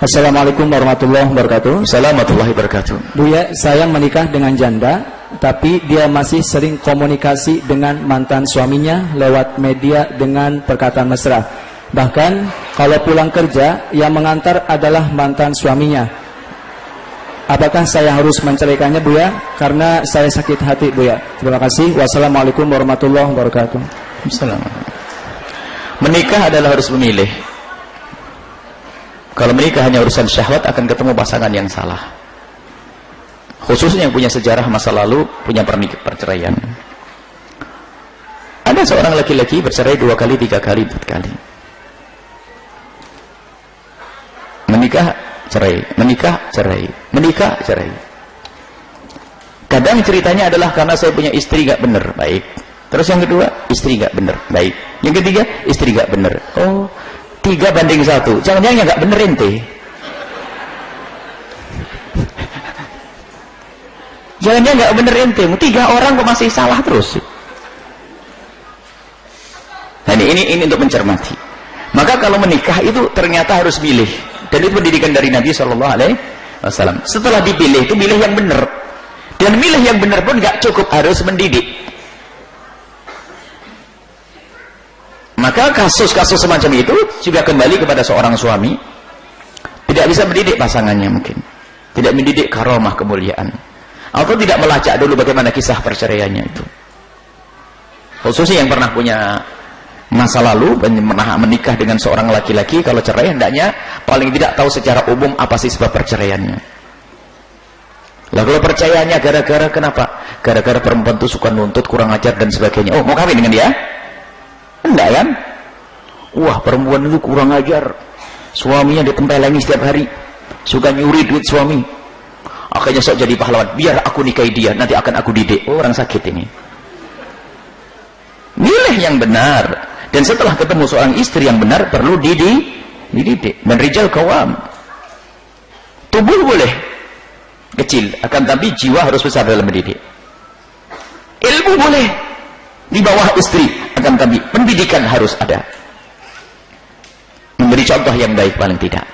Assalamualaikum warahmatullahi wabarakatuh. Assalamualaikum warahmatullahi wabarakatuh. Buya, saya menikah dengan janda, tapi dia masih sering komunikasi dengan mantan suaminya lewat media dengan perkataan mesra. Bahkan kalau pulang kerja, yang mengantar adalah mantan suaminya. Apakah saya harus menceraikannya, Buya? Karena saya sakit hati, Buya. Terima kasih. Wassalamualaikum warahmatullahi wabarakatuh. Assalamualaikum. Menikah adalah harus memilih. Kalau menikah hanya urusan syahwat akan ketemu pasangan yang salah. Khususnya yang punya sejarah masa lalu, punya perceraian. Ada seorang laki-laki bercerai dua kali, tiga kali, empat kali. Menikah, cerai. Menikah, cerai. Menikah, cerai. Kadang ceritanya adalah karena saya punya istri gak benar, baik. Terus yang kedua, istri gak benar, baik. Yang ketiga, istri gak benar. Oh, tiga banding satu. Jangan-jangan nggak bener ente jangan-jangan nggak bener ente tiga orang kok masih salah terus. Nah ini, ini, untuk mencermati. Maka kalau menikah itu ternyata harus pilih dan itu pendidikan dari Nabi Shallallahu Alaihi Wasallam. Setelah dipilih itu pilih yang benar. Dan milih yang benar pun nggak cukup harus mendidik Maka kasus-kasus semacam itu juga kembali kepada seorang suami tidak bisa mendidik pasangannya mungkin. Tidak mendidik karomah kemuliaan. Atau tidak melacak dulu bagaimana kisah perceraiannya itu. Khususnya yang pernah punya masa lalu pernah menikah dengan seorang laki-laki kalau cerai hendaknya paling tidak tahu secara umum apa sih sebab perceraiannya. Lah kalau percayanya gara-gara kenapa? Gara-gara perempuan itu suka nuntut, kurang ajar dan sebagainya. Oh, mau kawin dengan dia? Enggak kan? Wah perempuan itu kurang ajar. Suaminya ditempelengi setiap hari. Suka nyuri duit suami. Akhirnya sok jadi pahlawan. Biar aku nikahi dia, nanti akan aku didik. Oh, orang sakit ini. Milih yang benar. Dan setelah ketemu seorang istri yang benar, perlu didik. Dididik. Dan rijal kawam. Tubuh boleh kecil. Akan tapi jiwa harus besar dalam mendidik. Ilmu boleh di bawah istri akan tapi pendidikan harus ada. Memberi contoh yang baik paling tidak.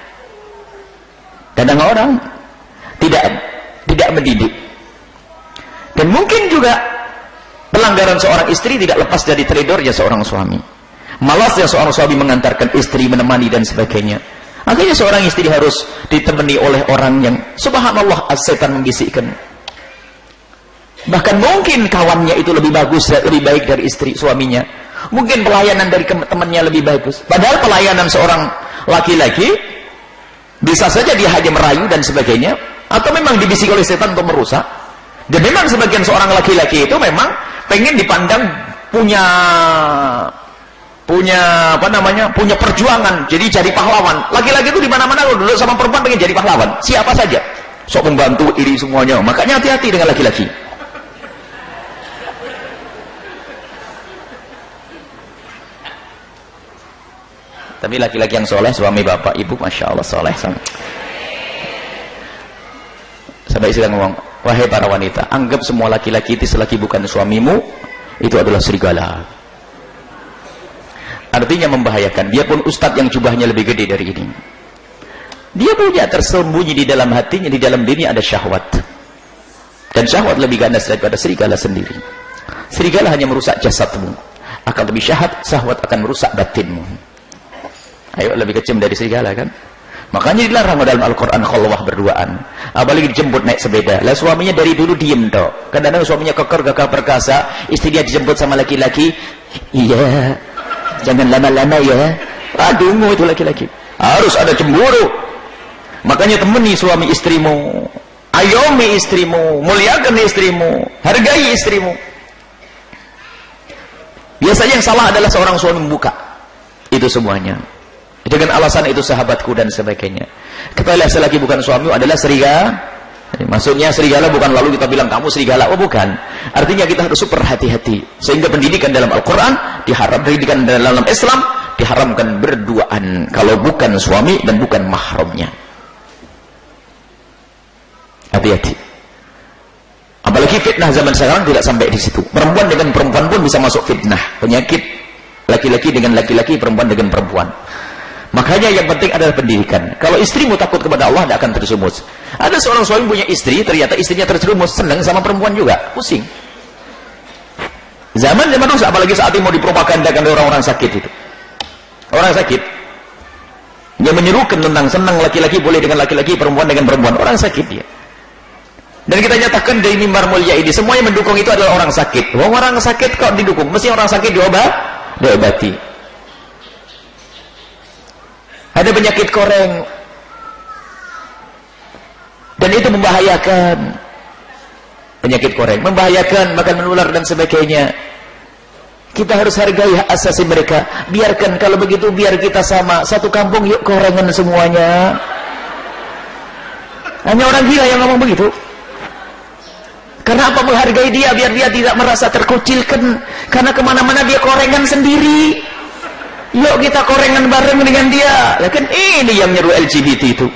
Kadang orang tidak tidak mendidik. Dan mungkin juga pelanggaran seorang istri tidak lepas dari teledornya seorang suami. Malasnya seorang suami mengantarkan istri menemani dan sebagainya. Akhirnya seorang istri harus ditemani oleh orang yang subhanallah setan membisikkan bahkan mungkin kawannya itu lebih bagus lebih baik dari istri suaminya. Mungkin pelayanan dari temannya lebih bagus. Padahal pelayanan seorang laki-laki bisa saja dia hanya merayu dan sebagainya atau memang dibisik oleh setan untuk merusak. Dan memang sebagian seorang laki-laki itu memang pengen dipandang punya punya apa namanya punya perjuangan jadi jadi pahlawan. Laki-laki itu di mana-mana dulu sama perempuan pengen jadi pahlawan. Siapa saja. Sok membantu iri semuanya. Makanya hati-hati dengan laki-laki Tapi laki-laki yang soleh, suami bapak, ibu, masya Allah soleh. Sampai istri ngomong, wahai para wanita, anggap semua laki-laki itu selagi bukan suamimu, itu adalah serigala. Artinya membahayakan. Dia pun ustadz yang jubahnya lebih gede dari ini. Dia punya tersembunyi di dalam hatinya, di dalam dirinya ada syahwat. Dan syahwat lebih ganas daripada serigala sendiri. Serigala hanya merusak jasadmu. Akan lebih syahwat, syahwat akan merusak batinmu. Ayo lebih kecil dari serigala kan? Makanya dilarang dalam Al-Quran khalwah berduaan. Apalagi dijemput naik sepeda. Lah suaminya dari dulu diem toh. Kadang-kadang suaminya keker gagah perkasa. Istri dia dijemput sama laki-laki. Iya. Jangan lama-lama ya. Aduh itu laki-laki. Harus ada cemburu. Makanya temani suami istrimu. Ayomi istrimu. Muliakan istrimu. Hargai istrimu. Biasanya yang salah adalah seorang suami membuka. Itu semuanya dengan alasan itu sahabatku dan sebagainya. Ketahuilah selagi bukan suami adalah serigala. Maksudnya serigala bukan lalu kita bilang kamu serigala. Oh bukan. Artinya kita harus super hati-hati. Sehingga pendidikan dalam Al-Quran diharap pendidikan dalam Islam diharamkan berduaan. Kalau bukan suami dan bukan mahramnya. Hati-hati. Apalagi fitnah zaman sekarang tidak sampai di situ. Perempuan dengan perempuan pun bisa masuk fitnah. Penyakit laki-laki dengan laki-laki perempuan dengan perempuan Makanya yang penting adalah pendidikan. Kalau istrimu takut kepada Allah, tidak akan terjerumus. Ada seorang suami punya istri, ternyata istrinya terjerumus, senang sama perempuan juga, pusing. Zaman zaman dulu, apalagi saat ini mau dipropagandakan oleh orang-orang sakit itu. Orang sakit. Dia menyerukan tentang senang laki-laki boleh dengan laki-laki, perempuan dengan perempuan. Orang sakit dia. Dan kita nyatakan dari mimbar mulia ini, semua yang mendukung itu adalah orang sakit. Orang sakit kok didukung? Mesti orang sakit diobat, diobati. Ada penyakit koreng. Dan itu membahayakan. Penyakit koreng. Membahayakan, makan menular dan sebagainya. Kita harus hargai hak asasi mereka. Biarkan kalau begitu biar kita sama. Satu kampung yuk korengan semuanya. Hanya orang gila yang ngomong begitu. Karena apa menghargai dia biar dia tidak merasa terkucilkan. Karena ke mana-mana dia korengan sendiri. Yuk kita korengan bareng dengan dia. Kan ini yang nyeru LGBT itu.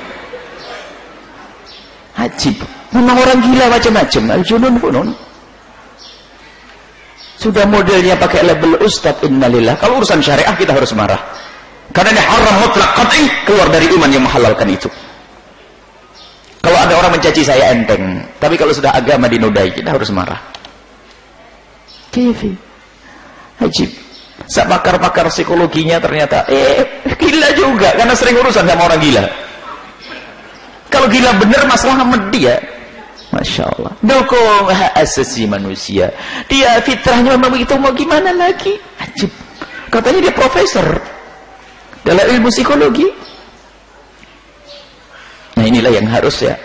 Hajib. Memang orang gila macam-macam. Al-junun funun. Sudah modelnya pakai label ustaz innalillah. Kalau urusan syariah kita harus marah. Karena ini haram mutlak qat'i keluar dari iman yang menghalalkan itu. Kalau ada orang mencaci saya enteng, tapi kalau sudah agama dinodai kita harus marah. Kifi. Hajib. Sak pakar-pakar psikologinya ternyata eh gila juga karena sering urusan sama orang gila. Kalau gila bener masalah sama dia, Masya Allah. Dukung hak asasi manusia. Dia fitrahnya memang begitu, mau gimana lagi? Ajib. Katanya dia profesor. Dalam ilmu psikologi. Nah inilah yang harus ya.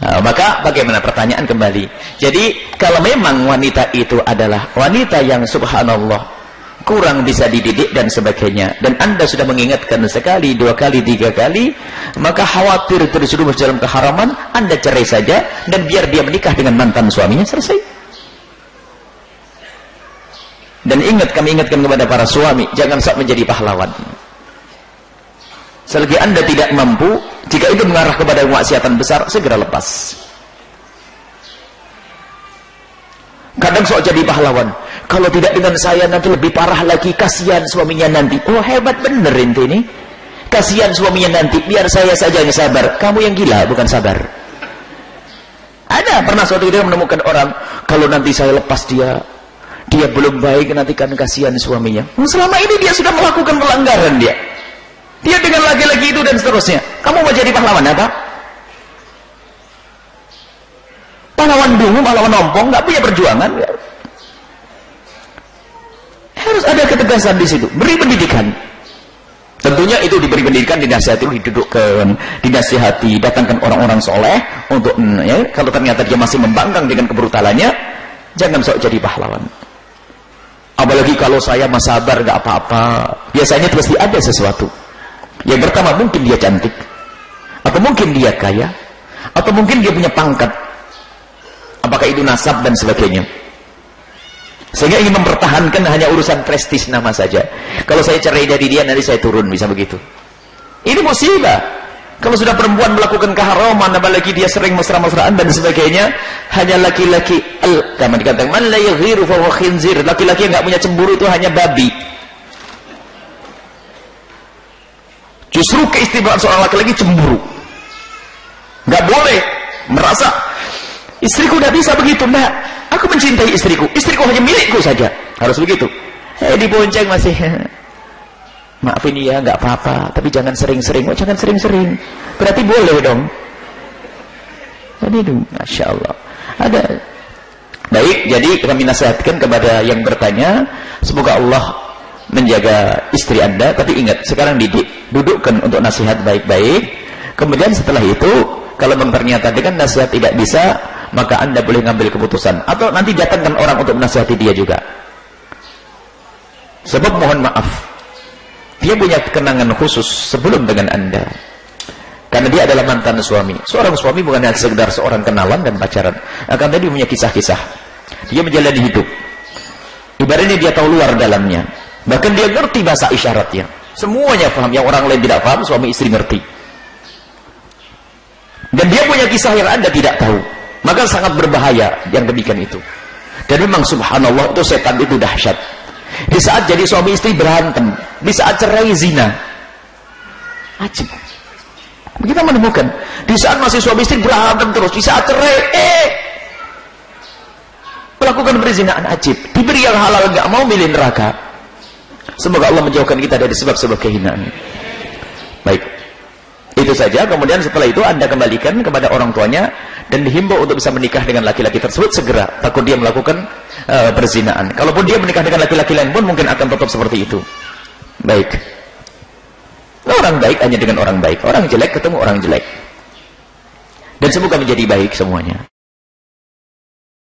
Nah, maka bagaimana pertanyaan kembali. Jadi kalau memang wanita itu adalah wanita yang subhanallah kurang bisa dididik dan sebagainya. Dan anda sudah mengingatkan sekali, dua kali, tiga kali maka khawatir terjerumus dalam keharaman anda cerai saja dan biar dia menikah dengan mantan suaminya selesai. Dan ingat kami ingatkan kepada para suami jangan sok menjadi pahlawan. Selagi anda tidak mampu jika itu mengarah kepada kemaksiatan besar segera lepas kadang sok jadi pahlawan. Kalau tidak dengan saya nanti lebih parah lagi. Kasihan suaminya nanti. Oh hebat bener inti ini. Kasihan suaminya nanti. Biar saya saja yang sabar. Kamu yang gila bukan sabar. Ada pernah suatu ketika menemukan orang. Kalau nanti saya lepas dia dia belum baik nanti kan kasihan suaminya. Oh, selama ini dia sudah melakukan pelanggaran dia. Dia dengan laki-laki itu dan seterusnya. Kamu mau jadi pahlawan apa pahlawan dulu pahlawan nompong nggak punya perjuangan harus ada ketegasan di situ. Beri pendidikan. Tentunya itu diberi pendidikan, dinasihati, didudukkan, dinasihati, datangkan orang-orang soleh untuk, mm, ya, kalau ternyata dia masih membangkang dengan kebrutalannya, jangan sok jadi pahlawan. Apalagi kalau saya mas sabar, gak apa-apa. Biasanya pasti ada sesuatu. Yang pertama, mungkin dia cantik. Atau mungkin dia kaya. Atau mungkin dia punya pangkat. Apakah itu nasab dan sebagainya. Sehingga ingin mempertahankan hanya urusan prestis nama saja. Kalau saya cerai dari dia, nanti saya turun, bisa begitu. Ini musibah. Kalau sudah perempuan melakukan keharaman, apalagi dia sering mesra-mesraan dan sebagainya, hanya laki-laki al kama dikatakan man la yaghiru fa khinzir. Laki-laki yang enggak punya cemburu itu hanya babi. Justru keistimewaan seorang laki-laki cemburu. Enggak boleh merasa istriku tidak bisa begitu, enggak. Aku mencintai istriku. Istriku hanya milikku saja. Harus begitu. Eh dibonceng masih. Maafin ya, nggak apa-apa. Tapi jangan sering-sering. Oh, jangan sering-sering. Berarti boleh dong. Jadi itu, masya Allah. Ada. Baik, jadi kami nasihatkan kepada yang bertanya, semoga Allah menjaga istri anda. Tapi ingat, sekarang didik, dudukkan untuk nasihat baik-baik. Kemudian setelah itu, kalau ternyata dengan nasihat tidak bisa, maka anda boleh ngambil keputusan. Atau nanti datangkan orang untuk menasihati dia juga. Sebab mohon maaf dia punya kenangan khusus sebelum dengan anda. Karena dia adalah mantan suami. Seorang suami bukan hanya sekedar seorang kenalan dan pacaran. Akan tadi punya kisah-kisah. Dia menjalani hidup. Ibaratnya dia tahu luar dalamnya. Bahkan dia ngerti bahasa isyaratnya. Semuanya paham yang orang lain tidak paham suami istri ngerti. Dan dia punya kisah yang anda tidak tahu maka sangat berbahaya yang demikian itu dan memang subhanallah itu setan itu dahsyat di saat jadi suami istri berantem di saat cerai zina Ajib. Kita menemukan di saat masih suami istri berantem terus, di saat cerai, eh melakukan perzinaan ajib. Diberi yang halal nggak mau milih neraka. Semoga Allah menjauhkan kita dari sebab-sebab kehinaan. Baik. Itu saja. Kemudian setelah itu anda kembalikan kepada orang tuanya dan dihimbau untuk bisa menikah dengan laki-laki tersebut segera. Takut dia melakukan uh, perzinaan. Kalaupun dia menikah dengan laki-laki lain pun mungkin akan tetap seperti itu. Baik. Orang baik hanya dengan orang baik. Orang jelek ketemu orang jelek. Dan semoga menjadi baik semuanya.